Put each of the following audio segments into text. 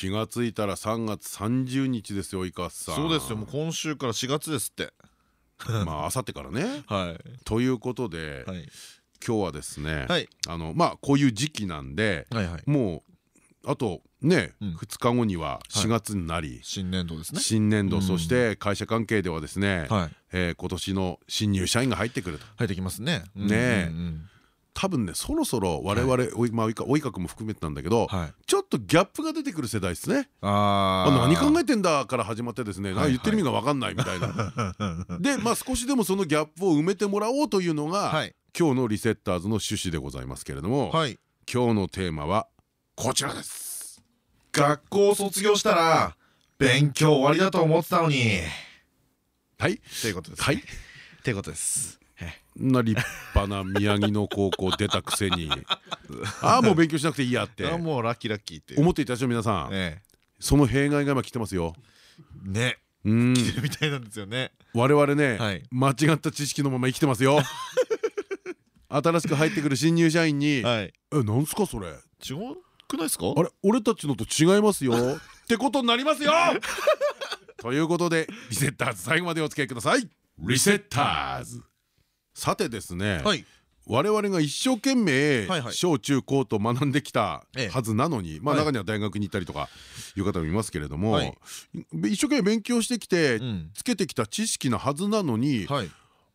気がついたら3月30日ですよ及川さん。そうですよ。もう今週から4月ですって。まあ明後日からね。はい。ということで、はい。今日はですね、はい。あのまあこういう時期なんで、はいはい。もうあとね、うん。2日後には4月になり、新年度ですね。新年度、うん。そして会社関係ではですね、はい。えー今年の新入社員が入ってくると。入ってきますね。ねえ。うんうん多分ねそろそろ我々、おいまあ及川及川君も含めてなんだけど、ちょっとギャップが出てくる世代ですね。ああ何考ええてんだから始まってですね、言ってる意味が分かんないみたいな。でまあ少しでもそのギャップを埋めてもらおうというのが、はい。今日のリセッターズの趣旨でございますけれども、はい。今日のテーマはこちらです。学校を卒業したら勉強終わりだと思ってたのに。はい。っていうことですはい。っていうことですな立派な宮城の高校出たくせに。ああもう勉強しなくていいやって。あもうラッキーラッキーって思っていたでしょ皆さんえその弊害が今来てますよ。えね。うん。来てるみたいなんですよね。我々ね、はい。間違った知識のまま生きてますよ。新しく入ってくる新入社員に「はい。えなんすかそれ？違うくないですか？あれ俺たちのと違いますよ」ってことになりますよ。ということでリセッターズ最後までお付き合いください。リセッターズさてですね、はい。我々が一生懸命小中高と学んできたええ。はずなのに、ま中には大学に行ったりとかいう方もいますけれども、はい。一生懸命勉強してきてうん。つけてきた知識なはずなのに、はい。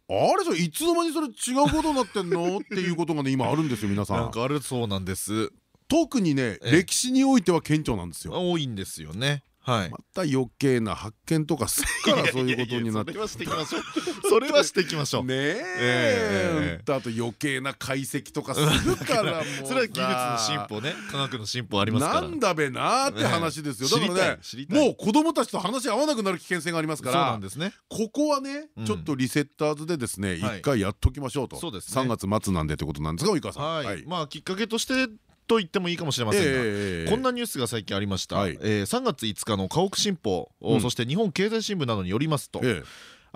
あれそれいつの間にそれ違うことになってんの？っていうことがね今あるんですよ皆さん。なんかあれそうなんです。特にねええ。歴史においては顕著なんですよ。多いんですよね。はいまた余計な発見とかすっからそういうことになって。それはしていきましょう。それはしていきましょう。ねえ。ええあと余計な解析とかするから もうそれは技術の進歩ね。科学の進歩ありますから。なんだべなーって話ですよ、だからねもう子供たちと話し合わなくなる危険性がありますかそうならんですね。ここはね、うん。ちょっとリセッターズでですね一、はい。回やっときましょうと。そうですね。3月末なんでってことなんですが及川さん。はい。まあきっかけとしてと言ってもいいかもしれませんがええこんなニュースが最近ありました、はい。えー3月5日の家屋新報、うん。そして日本経済新聞などによりますと、え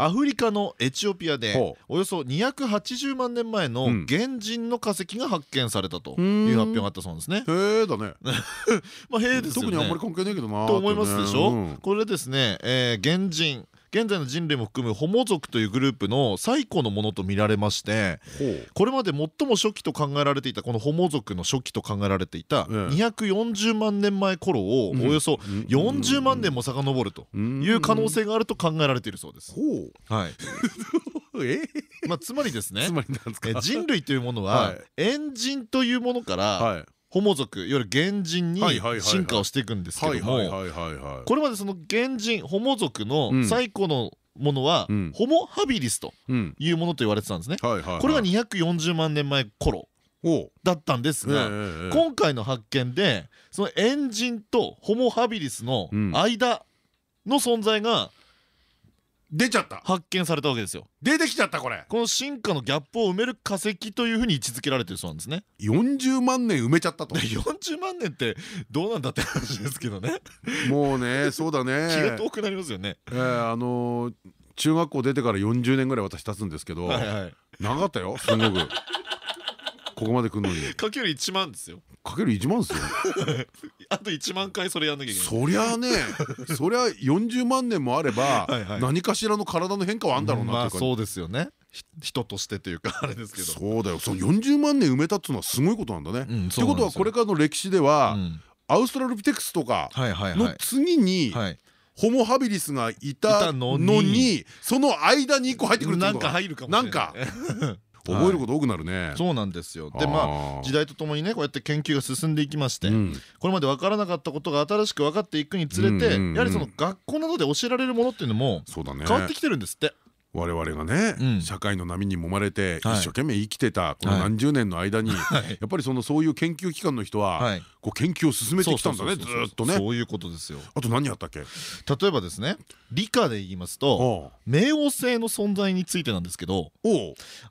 アフリカのエチオピアでおよそ280万年前のうん。原人の化石が発見されたとういうん。発表があったそうですね。えへえだね。まあ、へえですよね。特にあんまり関係ないけどなと思いますでしょ、うん。これですね、えー原人現在の人類も含むホモ族というグループの最古のものと見られましてこれまで最も初期と考えられていたこのホモ族の初期と考えられていたええ240万年前頃をおうん。よそうん。40万年も遡るという可能性があると考えられているそうです。ほはい、う え？まあつまりですね。つまりなんですか？え人類というものははい。猿人というものからはいホモ族いわゆる原人に進化をしていくんですけども。これまでその原人ホモ族のうん。最古のものはうん。ホモハビリスとうんいうものと言われてたんですね。これが240万年前頃ほだったんですうがええ。今回の発見でそのエンジンとホモハビリスのうん。間の存在が出ちゃった発見されたわけですよ。出てきちゃったこれこの進化のギャップを埋める化石というふうに位置づけられてるそうなんですね。40万年埋めちゃったとで40万年ってどうなんだって話ですけどねもうねそうだね気が遠くなりますよね。えーあのー中学校出てから40年ぐらい私経つんですけどはいはい。長かったよすごくここまで来るのに かける1万ですよ。かける1万ですよ あと1万回それやんなきゃいけない。そりゃあねそりゃ40万年もあれば何かしらの体の変化はあんだろうまなってそうですよね。ひ人としてというかあれですけど。そうだよそう40万年埋めたっていうのはすごいことなんだね。うんってことはこれからの歴史ではうんアウストラロピテクスとかのい。次にはい。ホモハビリスがいいたたののににその間に1個入ってくるってことなんか入るかもしれない。なんか 覚えること多くなるね。そうなんですよ。でまあ時代とともにねこうやって研究が進んでいきまして、うんこれまで分からなかったことが新しく分かっていくにつれてやはりその学校などで教えられるものっていうのも変わってきてるんですって。我々がね、うん。社会の波に揉まれてはい。一生懸命生きてたこの何十年の間に、はい。やっぱりそのそういう研究機関の人は、はい。こう研究を進めてきたんだねずっとね。そういうことですよ。あと何やったっけ？例えばですね理科で言いますと冥王星の存在についてなんですけど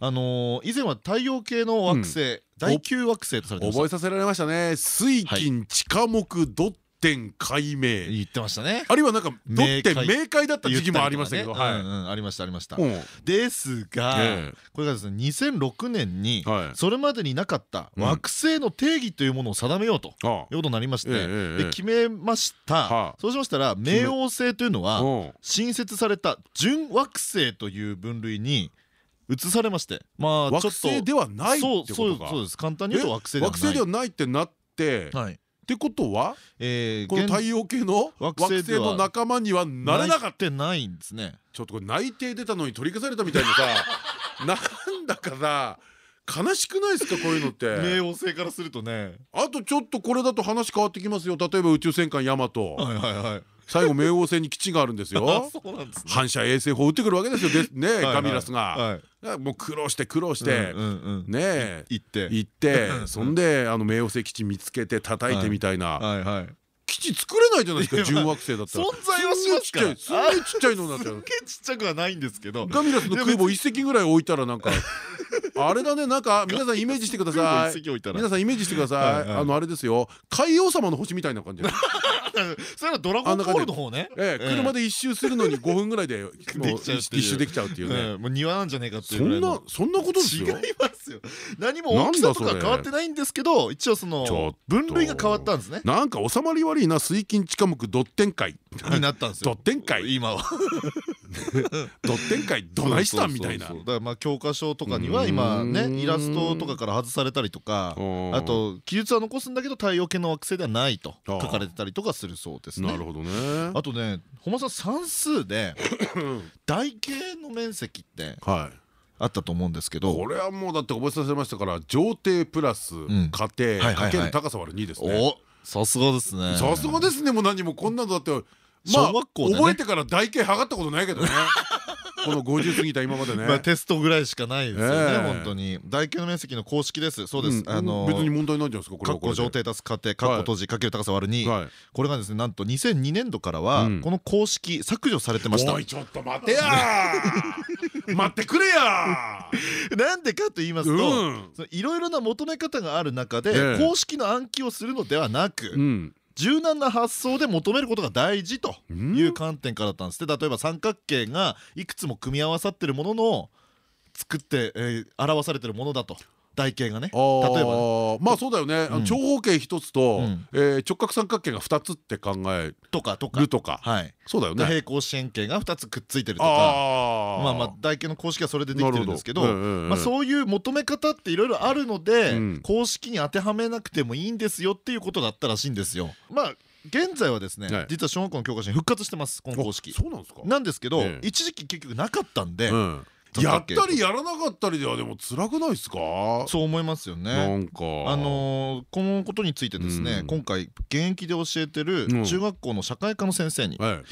あのー以前は太陽系の惑星、第9惑星とされてました。覚えさせられましたね。水金地下木土天海明。言ってましたね。あるいはなんか土天冥界明快だった時期もありましたけどありましたありました。うん。ですが、ええ。これがですね2006年にはい。それまでになかったうん。惑星の定義というものを定めようと。あ。いうことになりまして、決めました、はあ。そうしましたら冥王星というのはうん。新設された準惑星という分類に移されましてまあちょっと惑星ではないってことか。そうそうです。簡単に言うと惑星ではない。惑星ではないってなってはいってことはえー現この太陽系の惑惑星の仲間にはなれなかった。ないんですね。ちょっとこれ内定出たのに取り消されたみたいでさ。なんだかさ悲しくないですかこういうのって。冥王星からするとね。あとちょっとこれだと話変わってきますよ。例えば宇宙戦艦ヤマト。はいはいはい最後冥王星に基地があるんです あよ反射衛星砲撃ってくるわけですよ。でねガミラスが。はい。もう苦労して苦労して。ねえ。行って。行って。そんであの冥王星基地見つけて叩いてみたいな基地作れないじゃないですか準惑星だったら。存在はしますから。すんげえちっちゃいすんげえちっちゃいのになっちゃうちっちゃくはないんですけど。ガミラスの空母一隻ぐらい置いたらなんかあれだねなんか皆さんイメージしてください。皆さんイメージしてくださはいあのあれですよ。海王様の星みたいな感じ。でそれはドラゴンボールの方ね。ええ。車で一周するのに5分ぐらいで 一周できちゃうっていうね。うんもう庭なんじゃねえかっていそんうぐらいの。なそんなことです違いよますよ。何も大きさとか変わってないんですけど一応そのと。分類が変わったんですね。なんか収まり悪いな水金地下木ドッテン会。になったんですよ。ドッテン会？今は。ドッテン会どないしたん？みたいな。だからまあ教科書とかには今ねうん。イラストとかから外されたりとかうんあと記述は残すんだけど太陽系の惑星ではないと書かれてたりとかするそうですね。なるほどね。あとね本間さん算数で 台形の面積ってはい。あったと思うんですけど。これはもうだって覚えさせましたから上底プラスん。家庭かける高さ割る2ですね。おさすがですね。さすがですね。もう何もこんなのだってまあ小学校でね。覚えてから台形測ったことないけどね。この50過ぎた今までね。まあテストぐらいしかないですよねええ。本当に。台形の面積の公式です。そうです。うん。あの別に問題ないんじゃないですかこれ括弧上底足す過程括弧閉じかける高さ割る2はい。これがですねなんと2002年度からはうん。この公式削除されてました。おいちょっと待てやー 待ってくれや。なんでかと言いますーといろいろな求め方がある中えでえ公式の暗記をするのではなくうん。柔軟な発想で求めることが大事という観点からだったんですで例えば三角形がいくつも組み合わさってるものの作って、えー表されてるものだと台形がね例えばまあそうだよね。長方形一つと直角三角形が二つって考えとかとか。るとか。はい。そうだよね。で平行四辺形が2つくっついてるとか。あまあまあ台形の公式はそれでできてるんですけどまあそういう求め方っていろいろあるので、うん。公式に当てはめなくてもいいんですよっていうことだったらしいんですよ。まあ現在はですね、はい。実は小学校の教科書に復活してますこの公式。あ。そうなんですか。なんですけど、ええ。一時期結局なかったんで、うん。三やったりやらなかったりではでも辛くないですか？そう思いますよね。なんか。あのーこのことについてですね、うん。今回現役で教えてるうん。中学校の社会科の先生にちょはいっ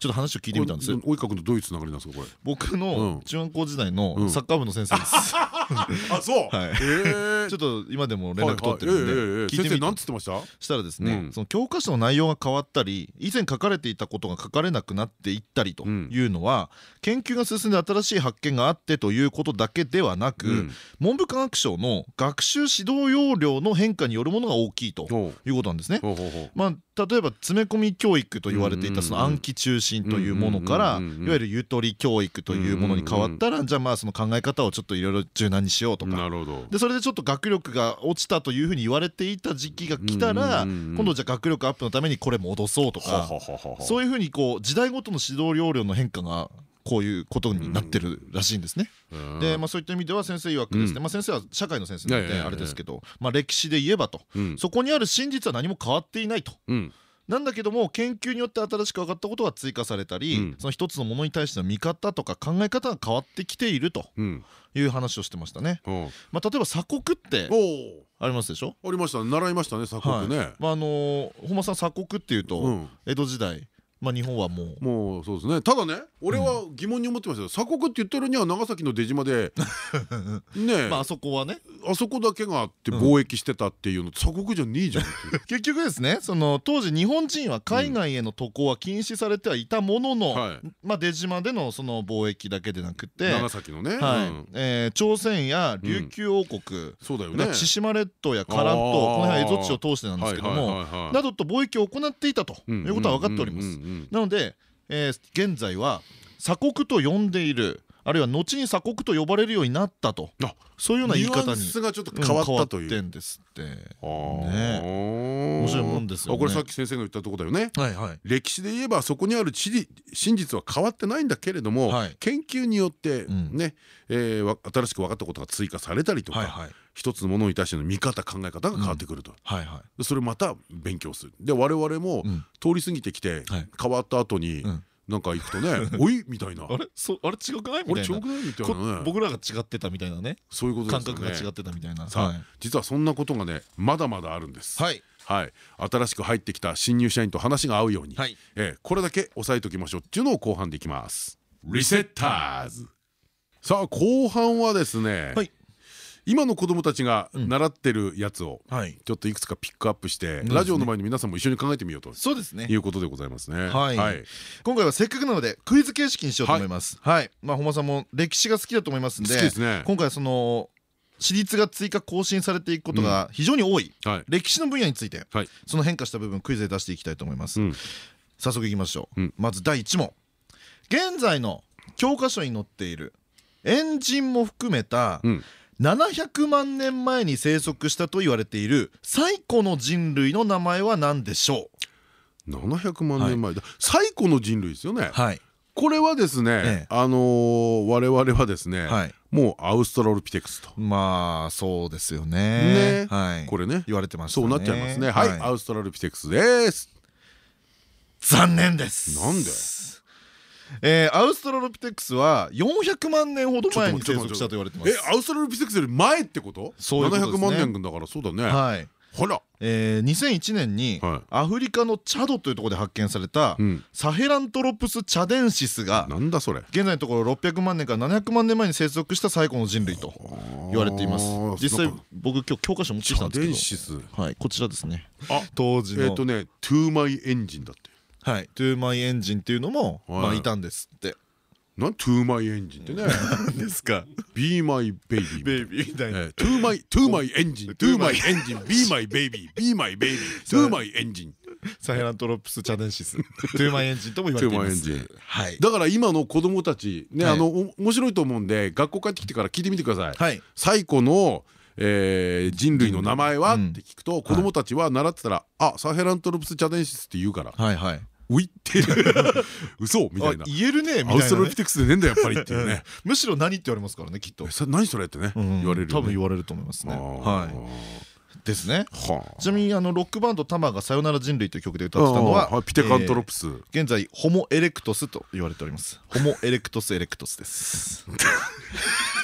と話を聞いてみたんです。及川君とどういうつながりなんですかこれ？僕うん。の中学校時代うん。のサッカー部の先生です、あそう。ちょっと今でも連絡取ってるんで先生聞いてみたなんつってました？したらですね、うん。その教科書の内容が変わったり以前書かれていたことが書かれなくなっていったりというのは、研究が進んで新しい発見があってということだけではなく、うん。文部科学省の学習指導要領の変化によるものが大きいということなんですね。まあ、例えば詰め込み教育と言われていたその暗記中心というものからいわゆるゆとり教育というものに変わったらじゃあまあその考え方をちょっといろいろ柔軟にしようとか。でそれでちょっと学力が落ちたというふうに言われていた時期が来たら今度じゃあ学力アップのためにこれ戻そうとか。そういいうふうにこう時代ごとの指導要領の変化がこういうことになってるらしいんですね。うん。でまあそういった意味では先生曰くですね。うん。まあ先生は社会の先生なのであれですけどまあ歴史で言えばと。うん。そこにある真実は何も変わっていないと。うん。なんだけども研究によって新しく分かったことが追加されたり、うん。その一つのものに対しての見方とか考え方が変わってきているとうん。いう話をしてましたね。おまあ、例えば鎖国っておありますでしょ？ありましたね。習いましたね鎖国ね。まああのー本間さん鎖国っていうと、うん。江戸時代まあ日本はもう。もうそうですね。ただね俺は疑問に思ってましたよ。鎖国って言ったらには長崎の出島で ねまああそこはね。あそこだけがあって貿易してたっていうの鎖国じゃねえじゃん 結局ですねその当時日本人は海外への渡航は禁止されてはいたものの、はい。まあ出島でのその貿易だけでなくて長崎のね。はえー朝鮮や琉球王国、そうだよね。千島列島やカラン島この辺は蝦夷地を通してなんですけどもなどと貿易を行っていたということは分かっております。なので、えー現在は鎖国と呼んでいるあるいは後に鎖国と呼ばれるようになったと。あそういうような言い方にンスがちょっと変わったという。うんんですって。ね。面白いもんですよね。これさっき先生が言ったとこだよね。はいはい。歴史で言えばそこにある地理真実は変わってないんだけれども、はい。研究によってうん。ね、えーわ新しく分かったことが追加されたりとか、はいはい一つのものに対しての見方考え方が変わってくると、それまた勉強する。で我々もうん。通り過ぎてきて、はい。変わった後に、うん。なんか行くとね「おい!」みたいな「あれ？そあれ違くない？み俺たいな。違くない?」みたいこなね。僕らが違ってたみたいなね。そういうこと感覚が違ってたみたいな。実はそんなことがねまだまだあるんです。はい。はい、新しく入ってきた新入社員と話が合うように、はい。えーこれだけ押さえておきましょうっていうのを後半でいきます。リセッターズさあ後半はですね、はい今の子供たちが習ってるやつをはい。ちょっといくつかピックアップして、ねラジオの前に皆さんも一緒に考えてみようと。そうですね。いうことでございますね。はい。今回はせっかくなのでクイズ形式にしようと思います。はい。まあ本間さんも歴史が好きだと思いますんで好きですね。今回はその私立が追加更新されていくことが非常に多いはい。歴史の分野についてはい。その変化した部分クイズで出していきたいと思います。うん。早速いきましょう、うん。まず第1問。現在の教科書に載っているエンジンも含めたうん700万年前に生息したと言われている最古の人類の名前は何でしょ700万年前。だ、最古の人類ですよね。う。はい。これはですね、ええ。あのー我々はですね、はい。もうアウストラロピテクスと、まあそうですよね。ね。はい。これね。言われてましたね。そうなっちゃいますね。はい、アウストラロピテクスです。残念です。なんで？えーアウストラロピテクスは400万年ほど前に生息したと言われてます。え、アウストラロピテクスより前ってこと？そういうことですね。700万年だからそうだね。はい。ほら、えー2001年にはい。アフリカのチャドというところで発見されたうん。サヘラントロプス・チャデンシスがなんだそれ。現在のところ600万年から700万年前に生息した最古の人類と言われています。実際僕今日教科書持ってきたんですデンシス。けどはい。こちらですね。あ、当時の。えっとね、トゥーマイエンジンだって。はい。トゥーマイエンジンっていうのもはい。まあいたんですって。なん？トゥーマイエンジンってね。何ですか？Be my baby ベイビーみたいな。えー To my to my engine to my engine be my baby be my baby to my engine サヘラントロプス・チャデンシス。トゥーマイエンジンとも言われていま my すだから今の子供たちね、はい。あのお面白いと思うんで学校帰ってきてから聞いてみてください、はい。最古の、えー人類の名前は、うん。って聞くと子供たちは習ってたら「あサヘラントロプス・チャデンシス」って言うからはいて 嘘みたいな。あ言えるねみアウストロピテクスでねえんだやっぱりっていうね。むしろ何って言われますからねきっと。えそれ何それってねうん。言われる多分言われると思いますね。はい。ですね。はあ。ちなみにあのロックバンドたまが「さよなら人類」という曲で歌ってたのはピテカントロプス、えー現在ホモ・エレクトスと言われております。ホモ・エレクトス・エレクトスです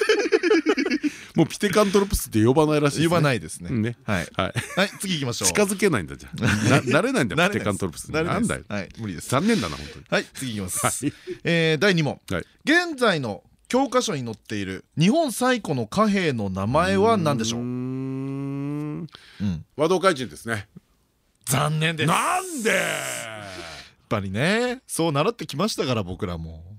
もうピテカントロプスって呼ばないらしいですね。言わないですね。はい。はい。はい次行きましょう。近づけないんだじゃん な慣れないんだよピテカントロプスなんだよ。はい無理です。残念だな本当に。はい次行きます。はい。えー第2問。はい。現在の教科書に載っている日本最古の貨幣の名前は何でしょう？和道怪人ですね。残念です。やっなんで？ぱりねそう習ってきましたから僕らも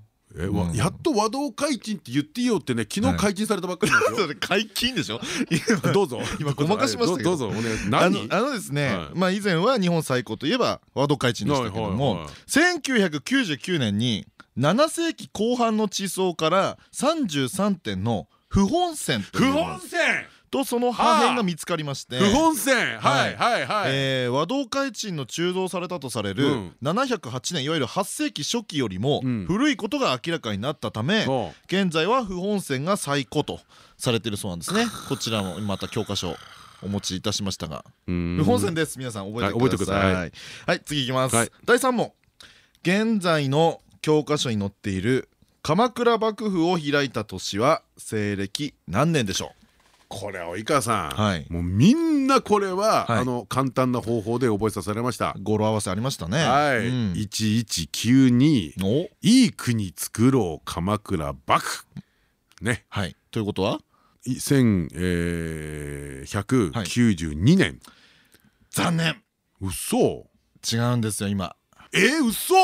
やっと和道怪人って言っていいよってね昨日解禁されたばっかりなんで 解禁でしょ？どうぞ。今ごまかしましたけどどうぞお願いあの何？あのですね、はい。まあ以前は日本最古といえばワード開地でしたけども、はいはいはい1999年に7世紀後半の地層から33点の不本線不本線とその破片が見つかりまして、不本線。はいはいはい。えー和道開鎮の鋳造されたとされるうん。708年いわゆる8世紀初期よりもうん。古いことが明らかになったため、そ現在は不本線が最古とされているそうなんですね。こちらもまた教科書お持ちいたしましたが。不本線です皆さん覚えてはいください。はい次いきます、はい。第3問。現在の教科書に載っている鎌倉幕府を開いた年は西暦何年でしょこれ及川さん、はい。もうみんなこれは、はい。あの簡単な方法で覚えさせられました。語呂合わせありましたね。はい、うん。一一九二。お。いい国作ろう鎌倉幕。府ね。はい。ということは？い千百九十二年、残念。嘘。違うんですよ今。えー、嘘。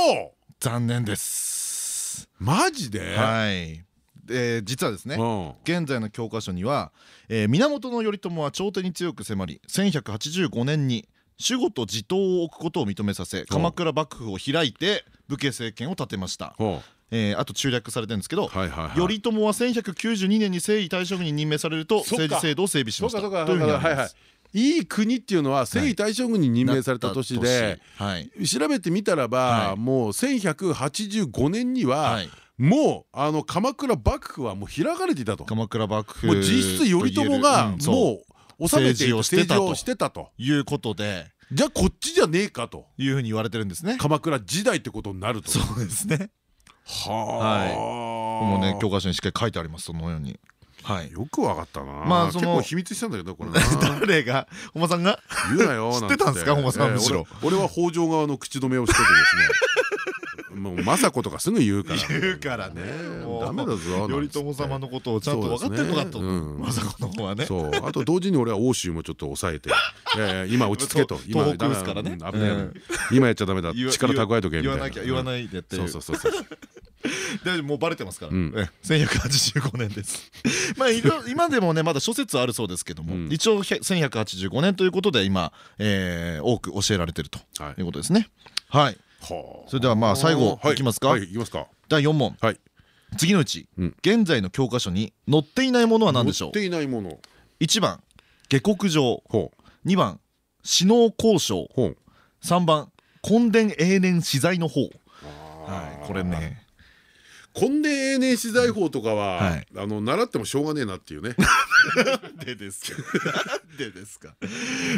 残念です。マジで、はいで実はですねうん。現在の教科書には、えー源頼朝は朝廷に強く迫り1185年に守護と地頭を置くことを認めさせ鎌倉幕府を開いて武家政権を立てました、ほえーあと中略されてるんですけど、頼朝は1192年に征夷大将軍に任命されると政治制度を整備しました。というふうにはいはい。いい。国っていうのは征夷大将軍に任命された年ではい。調べてみたらば、はい。もう1185年には、はいもうあの鎌倉幕府はもう開かれていたと。鎌倉幕府もう実質頼朝がもう治めていた政治をしてたと。政治をしてたと。いうことで。じゃあこっちじゃねえかと。いうふうに言われてるんですね鎌倉時代ってことになると。そうですね。はあ。もうね教科書にしっかり書いてありますそのように。はい。よくわかったな。まあその結構秘密したんだけどこれな。誰が？本間さんが？言うなよ 知ってたんですか本間さんむしろ。俺俺は北条側の口止めをしててですね もう政子とかすぐ言うから。言うからね。ダメだぞ頼朝様のことをちゃんと分かってるのかと政子の方はね。そう。あと同時に俺は欧州もちょっと抑えて。今落ち着けと。と今やっちゃダメだ。力蓄えとけみたいな。言わなきゃ言わいないでっていそううそうそうそう。でもうバレてますから、うん。え1185年です。まあ今でもねまだ諸説あるそうですけども、うん。一応へ1185年ということで今、えー多く教えられてるとはい。いうことですね。はい。はあそれではまあ最後はい。いきますか？はいいきますか。第4問。はい。次のうち、うん。現在の教科書に載っていないものは何でしょう？載っていないもの。1番下克上。ほう。2番死能交渉。ほう。3番根伝永年資材の方ははいこれね根伝永年資材法とかは、はい。あの習ってもしょうがねえなっていうね。でですか？でですか？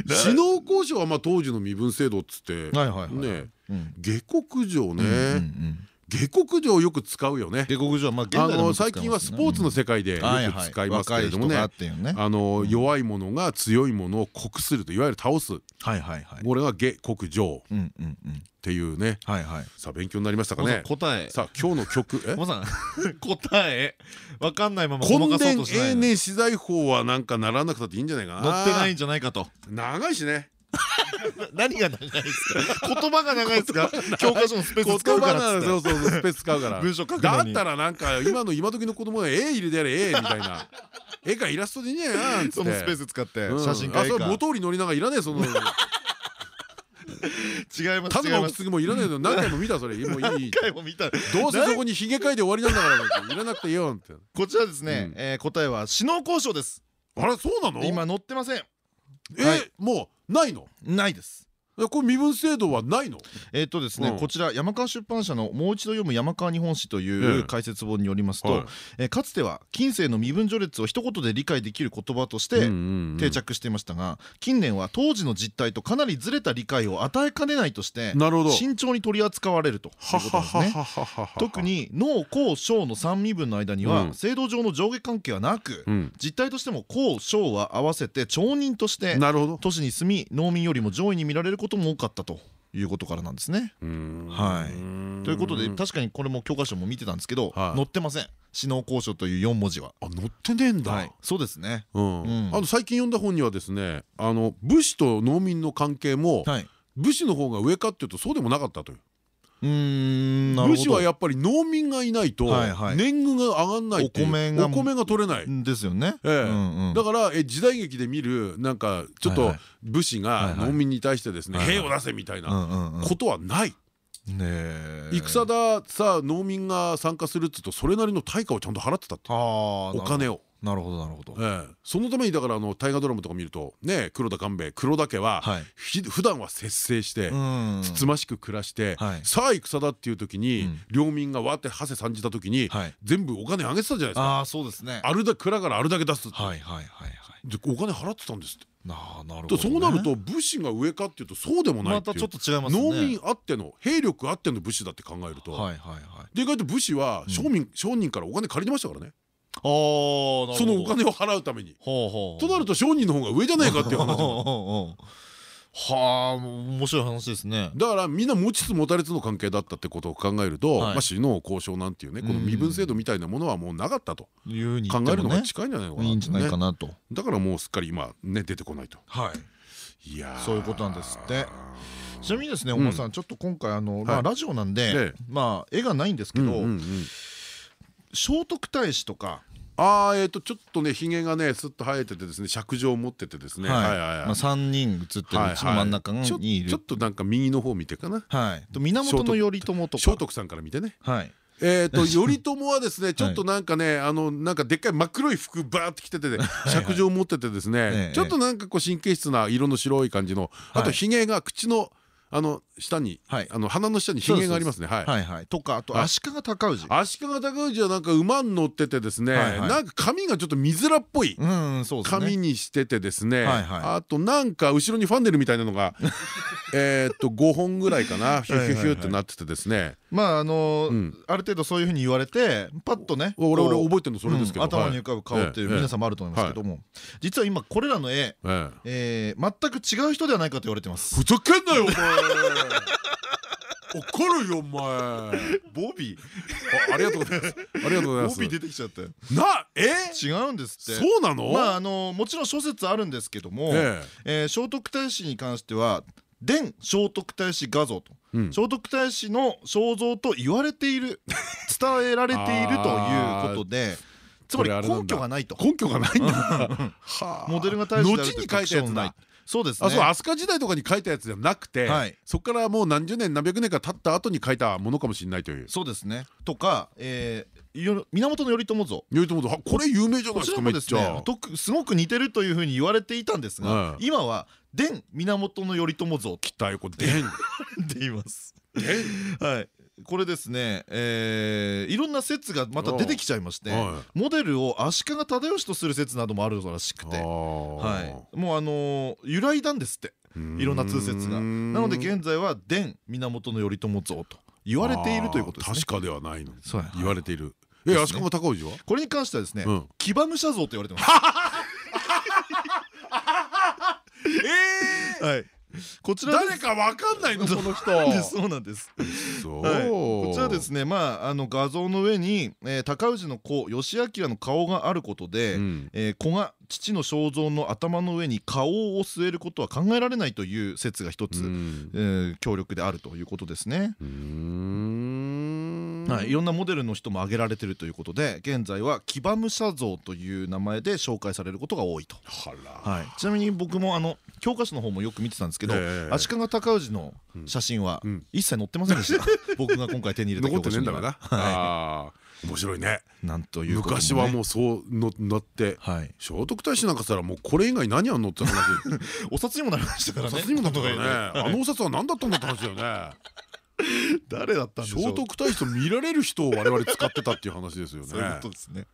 死能交渉はまあ当時の身分制度っつってねうん。下克上ね、うんうんうん下克上よく使うよね。下克上はまあ最近はスポーツの世界でよはいく使いますけれどもね。あの弱い者が強い者を酷するといわゆる倒す。はいはいはい。これが下克上。っうんうんうん。ていうね。はいはい。さあ勉強になりましたかね。ん答え。さあ今日の曲 え？答え。わかんないままごま根伝永年資材法はなんかならなくたっていいんじゃないかな。載ってないんじゃないかと。長いしね 何が長いですか？言葉が長いですか？教科書のスペー言ス使うか葉らそうそうそうスペース使うから。文章書くだのに。ったらなんか今の今時の子供が絵入れてやれ絵みたいな。絵かイラストでいいんじゃない？なんつって。そのスペース使ってうん。写真か絵かあそれ元織宣長いらねえその。違います田沼違います。次もいらねえの。何回も見たそれ。もういい。一回も見た。どうせそこにひげ描いて終わりなんだからいらなくていいよって。こちらですねうん。えー答えは死能交渉です。あれそうなの？今載ってません。えはい。もうないの？ないです。これ身分制度はないの？えっとですねうん。こちら山川出版社の「もう一度読む山川日本史」といええ。う解説本によりますはい。とえーかつては近世の身分序列を一言で理解できる言葉として定着していましたが近年は当時の実態とかなりずれた理解を与えかねないとして慎重に取り扱われるというはことはですね。特に脳公小の三身分の間にはうん。制度上の上下関係はなくうん。実態としても公小は合わせて町人として都市に住み農民よりも上位に見られることも多かったということからなんですね。はい。ということで確かにこれも教科書も見てたんですけどはい。載ってません「死能交渉」という4文字は。あ載ってねえんだ。はい、そうですね。うん。うん。あの最近読んだ本にはですねあの武士と農民の関係もはい。武士の方が上かっていうとそうでもなかったという武士はやっぱり農民がいないと年貢が上がんないっていうお米が取れない。ですよね。だからえ時代劇で見るなんかちょっと武士が農民に対してですね兵を出せみたいなことはない。戦ださ農民が参加するっつうとそれなりの対価をちゃんと払ってたってお金を。なるほどなるほど。ええ。そのためにだからあの大河ドラマとか見るとね黒田官兵衛黒田家ははい。ひ普段は節制してうんつつましく暮らしてはい。さあ戦だっていう時にうん。領民がわってはせ参じた時にはい。全部お金あげてたじゃないですか。ああそうですね。あるだ蔵からあるだけ出すってはいはいはいはい。でお金払ってたんですって。なあなるほどそうなると武士が上かっていうとそうでもないまっていう。たちょっと違いますね。農民あっての兵力あっての武士だって考えると。はいはいはい。で意外と武士は商民商人からお金借りてましたからねそのお金を払うために。となると商人の方が上じゃないかっていう話 はあ面白い話ですね。だからみんな持ちつ持たれつの関係だったってことを考えると、死の交渉なんていうねこの身分制度みたいなものはもうなかったと考えるのがね近いんじゃないのかなと。だからもうすっかり今ね出てこないと。はい。いやー。そういうことなんですって。ちなみにですね、おまさん、ちょっと今回あの、まあラジオなんで、ええ。まあ絵がないんですけど、聖徳太子とか、ああえっとちょっとねひげがねすっと生えててですね尺状を持っててですね。はい。はいはいはい。まあ三人写ってるうちの真ん中にちょいる。ちょっとなんか右の方見てかな。はい。と源頼朝とか、聖徳さんから見てね。はい。えっと頼朝はですね ちょっとなんかねあのなんかでっかい真っ黒い服バーって着てて尺状を持っててですええ。ねちょっとなんかこう神経質な色の白い感じのあとひげが口のあの下にはい。あの鼻の下にひげがありますね。はい。はいはい。とかあとはい。足利尊氏。足利尊氏はなんか馬に乗っててですねなんか髪がちょっと水らっぽいうんそうですね。紙にしててですねあとなんか後ろにファンネルみたいなのが えっと5本ぐらいかな。ヒュヒュヒュってなっててですねまああのうん。ある程度そういうふうに言われてパッとね。俺俺覚えてるのそれですけど。うん頭に浮かぶ顔っていう皆さんもあると思いますけども、実は今これらの絵、ええ。えー全く違う人ではないかと言われてます。ふざけんなよお前。怒るよお前。あボビー、ありがとうございます。ありがとうございます。ボビー出てきちゃったよ。なえ？違うんですって。そうなの？まああのもちろん諸説あるんですけども、え。えー聖徳太子に関しては伝聖徳太子画像と、うん。聖徳太子の肖像と言われている 伝えられているということでつまり根拠がないと。根拠がないんだ。はあ。モデルが太子であるという後に書いたやつだ。そうですね。あそう飛鳥時代とかに書いたやつじゃなくて、はい。そこからもう何十年何百年か経った後に書いたものかもしれないという。そうですね。とか、えー、よ源頼朝像。頼朝とあこれ有名じゃないですかめっちゃ。すごく似てるというふうに言われていたんですが、はい今は伝源頼朝像期待これでんって言います。はい。これですね、えーいろんな説がまた出てきちゃいまして、はモデルを足利忠義とする説などもあるらしくて、は、はい。もうあのー由来なんですっていろんな通説が。なので現在は伝源頼朝像と言われているということですね。確かではないの。そう言われている。え足利尊氏は？これに関してはですね、うん。騎馬武者像と言われてます。えはい、こちら誰かわかんないのこの人。そうなんです。そう。はい、こちらですね。まああの画像の上に、えー高氏の子義明の顔があることで、うん。えー子が父の肖像の頭の上に顔を据えることは考えられないという説が一つ、うん。えー強力であるということですね。はい、いろんなモデルの人も挙げられているということで現在は騎馬武者像という名前で紹介されることが多いと。はい、ちなみに僕もあの教科書の方もよく見てたんですけど、ええ。足利尊氏の写真はうん。一切載ってませんでした、僕が今回手に入れた残って教科書には面白いね。なんというね。昔はもうそうのなってはい、聖徳太子なんかしたらもうこれ以外何あんのって話。お札にもなりましたからね。札にもなったからね。はいあのお札は何だったんだって話だよね。誰だったんでしょう。聖徳太子と見られる人を我々使ってたっていう話ですよね。そういうことですね。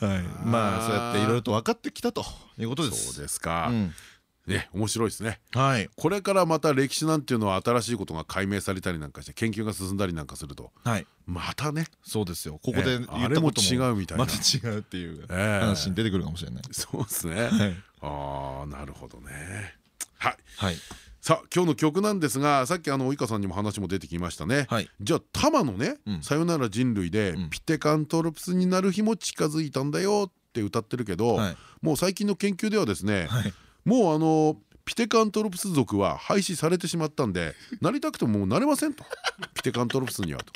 はい、まあそうやっていろいろと分かってきたということです。そうですか。うんね面白いですね。はい。これからまた歴史なんていうのは新しいことが解明されたりなんかして研究が進んだりなんかするとはい、またね。そうですよ。ここで言ったこともあれも違うみたいな。また違うっていうええ。話に出てくるかもしれない。そうですね。はい、ああなるほどね。はい。はい、さあ今日の曲なんですがさっきあの及川さんにも話も出てきましたね、はい。じゃあタマのねうん「さよなら人類」でうん「ピテカントロプスになる日も近づいたんだよ」って歌ってるけど、はい。もう最近の研究ではですね、はいもうあのピテカントロプス族は廃止されてしまったんで なりたくてももうなれませんと。ピテカントロプスにはと。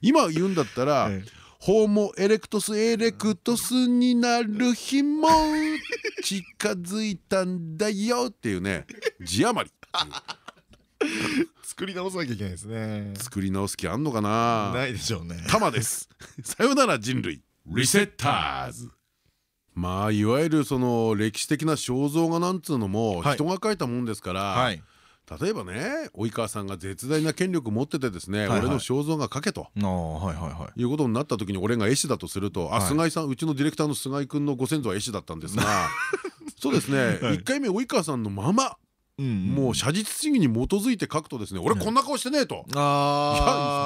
今言うんだったら、ええ。ホモエレクトスエレクトスになる日も近づいたんだよっていうね字余り。作り直さなきゃいけないですね。作り直す気あんのかな？ないでしょうね。タマです。さよなら人類。リセッターズまあいわゆるその歴史的な肖像画なんつうのもはい。人が描いたもんですから、はい。例えばね及川さんが絶大な権力を持っててですね、はいはい。俺の肖像画描けと。いうことになった時に俺が絵師だとすると、あはい。菅井さんうちのディレクターの菅井君のご先祖は絵師だったんですが そうですね、はい。1回目及川さんのままもう写実主義に基づいて書くとですね俺こんな顔してねえと。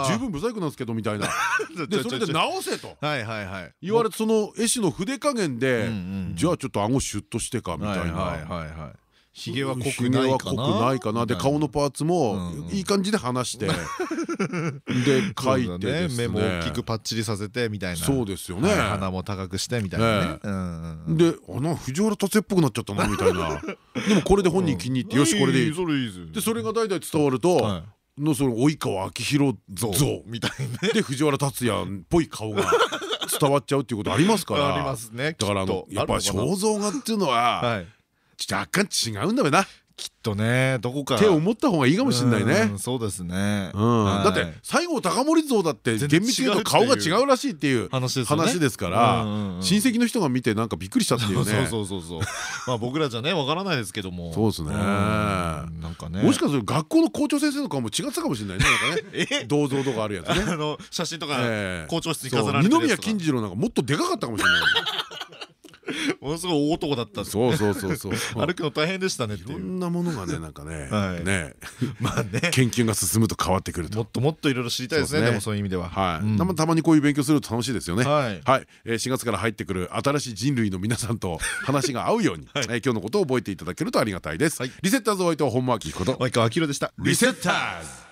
十分不細工なんですけどみたいな。でそれで直せと。はいはいはい。言われてその絵師の筆加減でじゃあちょっと顎シュッとしてかみたいなひげは濃くないかなかなで顔のパーツもいい感じで離してで 描いて目も大きくパッチリさせてみたいな。そうですよね。はい鼻も高くしてみたいなね。であな藤原達也っぽくなっちゃったなみたいな。でもこれで本人気に入ってよしこれでいい。それいいでそれが代々伝わるとはのその及川明宏像。みたいね。で藤原達也っぽい顔が伝わっちゃうっていうことありますから。ありますねだからやっぱ肖像画っていうのははい若干違うんだべな。きっとねどこか手を持った方がいいかもしれないね。うんそうですね。だって西郷隆盛像だって厳密に言うと顔が違うらしいっていう話ですから親戚の人が見てなんかびっくりしたっていうね。そうそうそうそう。まあ僕らじゃねわからないですけども。そうですね。んなんかね。もしかすると学校の校長先生の顔も違ってたかもしれないね なんかね。銅像とかあるやつね。あの写真とかええ。校長室に飾られてる二宮金次郎なんかもっとでかかったかもしれないものすごい大男だったそうそうそうそう。歩くの大変でしたねっていろんなものがねなんかね はい。ね。まあね。研究が進むと変わってくると。もっともっといろいろ知りたいですねそうでもそういう意味では。はい、うん。たまたまにこういう勉強すると楽しいですよね。はい。はい、えー4月から入ってくる新しい人類の皆さんと話が合うように、えー今日のことを覚えていただけるとありがたいです。リセッターズお相手は本間明彦と。及川明宏でした。リセッターズ。